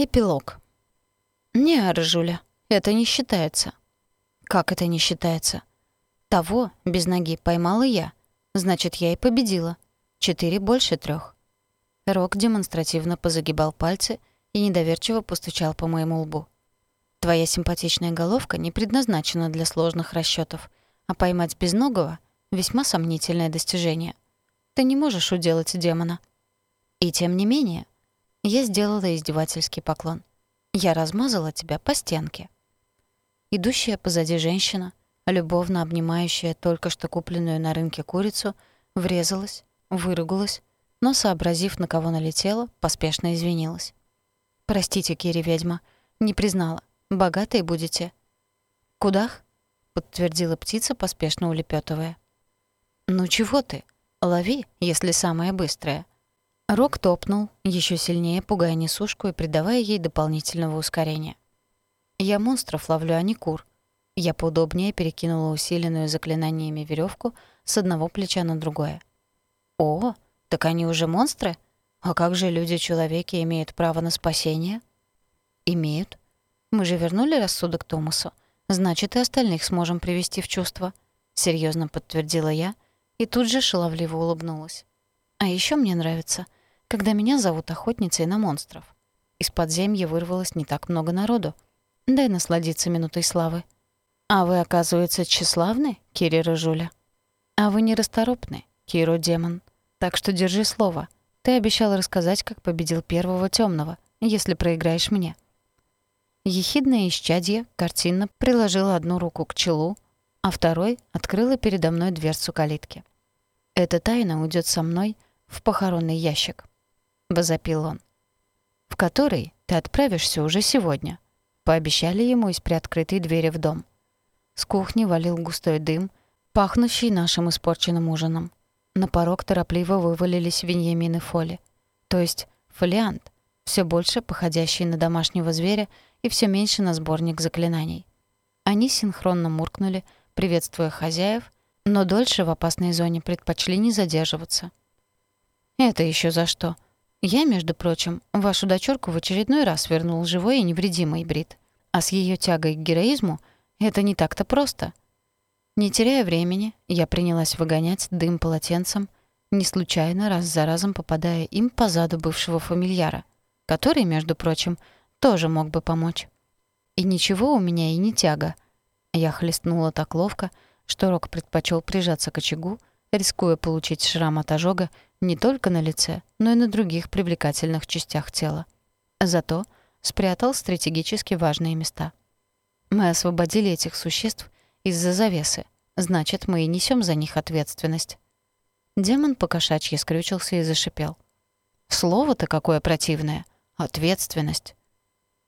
Эпилог. «Не, Рыжуля, это не считается». «Как это не считается?» «Того, без ноги, поймала я. Значит, я и победила. Четыре больше трех. Рок демонстративно позагибал пальцы и недоверчиво постучал по моему лбу. «Твоя симпатичная головка не предназначена для сложных расчётов, а поймать безногого — весьма сомнительное достижение. Ты не можешь уделать демона». И тем не менее, я сделала издевательский поклон. Я размазала тебя по стенке. Идущая позади женщина, любовно обнимающая только что купленную на рынке курицу, врезалась, выругалась, но, сообразив, на кого налетела, поспешно извинилась. «Простите, Кири, ведьма, не признала. Богатой будете». «Кудах?» — подтвердила птица, поспешно улепетывая. «Ну чего ты? Лови, если самое быстрое», Рок топнул, еще сильнее пугая несушку и придавая ей дополнительного ускорения. «Я монстров ловлю, а не кур». Я поудобнее перекинула усиленную заклинаниями веревку с одного плеча на другое. «О, так они уже монстры? А как же люди-человеки имеют право на спасение?» «Имеют. Мы же вернули рассудок Томасу. Значит, и остальных сможем привести в чувство», — серьезно подтвердила я и тут же шаловливо улыбнулась. «А еще мне нравится — когда меня зовут охотницей на монстров. Из подземья вырвалось не так много народу. Дай насладиться минутой славы. А вы, оказывается, тщеславны, Кири Рыжуля? А вы нерасторопны, Киро Демон. Так что держи слово. Ты обещал рассказать, как победил первого темного, если проиграешь мне. Ехидное исчадье картинно приложила одну руку к челу, а второй открыла передо мной дверцу калитки. Эта тайна уйдет со мной в похоронный ящик. — возопил он. «В который ты отправишься уже сегодня», — пообещали ему из приоткрытой двери в дом. С кухни валил густой дым, пахнущий нашим испорченным ужином. На порог торопливо вывалились Веньямин и Фоли. То есть фолиант, все больше походящий на домашнего зверя и все меньше на сборник заклинаний. Они синхронно муркнули, приветствуя хозяев, но дольше в опасной зоне предпочли не задерживаться. «Это еще за что?» Я, между прочим, вашу дочурку в очередной раз вернул живой и невредимой, Брит. А с ее тягой к героизму это не так-то просто. Не теряя времени, я принялась выгонять дым полотенцем, не случайно раз за разом попадая им по заду бывшего фамильяра, который, между прочим, тоже мог бы помочь. И ничего у меня и не тяга. Я хлестнула так ловко, что Рок предпочел прижаться к очагу, рискуя получить шрам от ожога не только на лице, но и на других привлекательных частях тела. Зато спрятал стратегически важные места. Мы освободили этих существ из-за завесы, значит, мы и несем за них ответственность. Демон покошачьи скрючился и зашипел. «Слово-то какое противное! Ответственность!»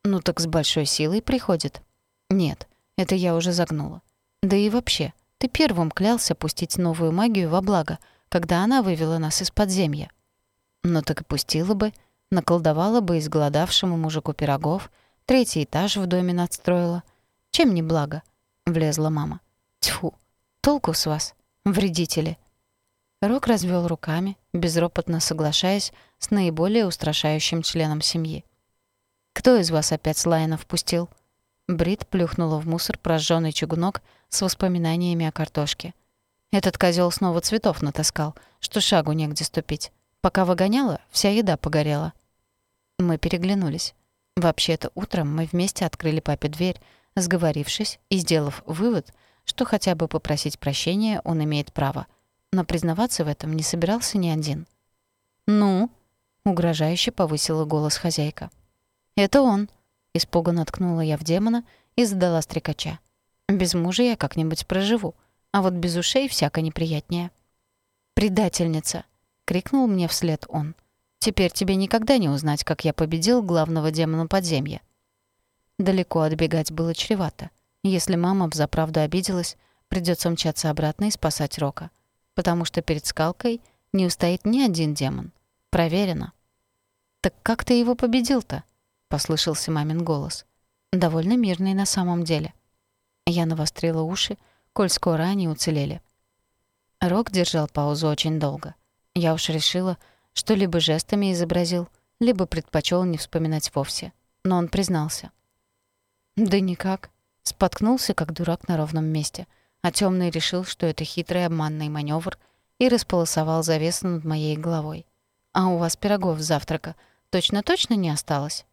«Ну так с большой силой приходит». «Нет, это я уже загнула. Да и вообще, ты первым клялся пустить новую магию во благо — когда она вывела нас из подземья. Ну так и пустила бы, наколдовала бы изголодавшему мужику пирогов, третий этаж в доме надстроила. Чем не благо? Влезла мама. Тьфу, толку с вас, вредители. Рок развел руками, безропотно соглашаясь с наиболее устрашающим членом семьи. «Кто из вас опять Слайна впустил?» Брит плюхнула в мусор прожженный чугунок с воспоминаниями о картошке. Этот козел снова цветов натаскал, что шагу негде ступить. Пока выгоняла, вся еда погорела. Мы переглянулись. Вообще-то утром мы вместе открыли папе дверь, сговорившись и сделав вывод, что хотя бы попросить прощения он имеет право. Но признаваться в этом не собирался ни один. «Ну?» — угрожающе повысила голос хозяйка. «Это он», — испуганно ткнула я в демона и задала стрекача. «Без мужа я как-нибудь проживу а вот без ушей всяко неприятнее. «Предательница!» — крикнул мне вслед он. «Теперь тебе никогда не узнать, как я победил главного демона подземья». Далеко отбегать было чревато. Если мама взаправду обиделась, придется мчаться обратно и спасать Рока. Потому что перед скалкой не устоит ни один демон. Проверено. «Так как ты его победил-то?» — послышался мамин голос. Довольно мирный на самом деле. Я навострила уши, коль скоро они уцелели. Рок держал паузу очень долго. Я уж решила, что либо жестами изобразил, либо предпочел не вспоминать вовсе. но он признался. «Да никак». Споткнулся, как дурак на ровном месте, а темный решил, что это хитрый обманный маневр, и располосовал завесу над моей головой. «А у вас пирогов завтрака точно-точно не осталось?»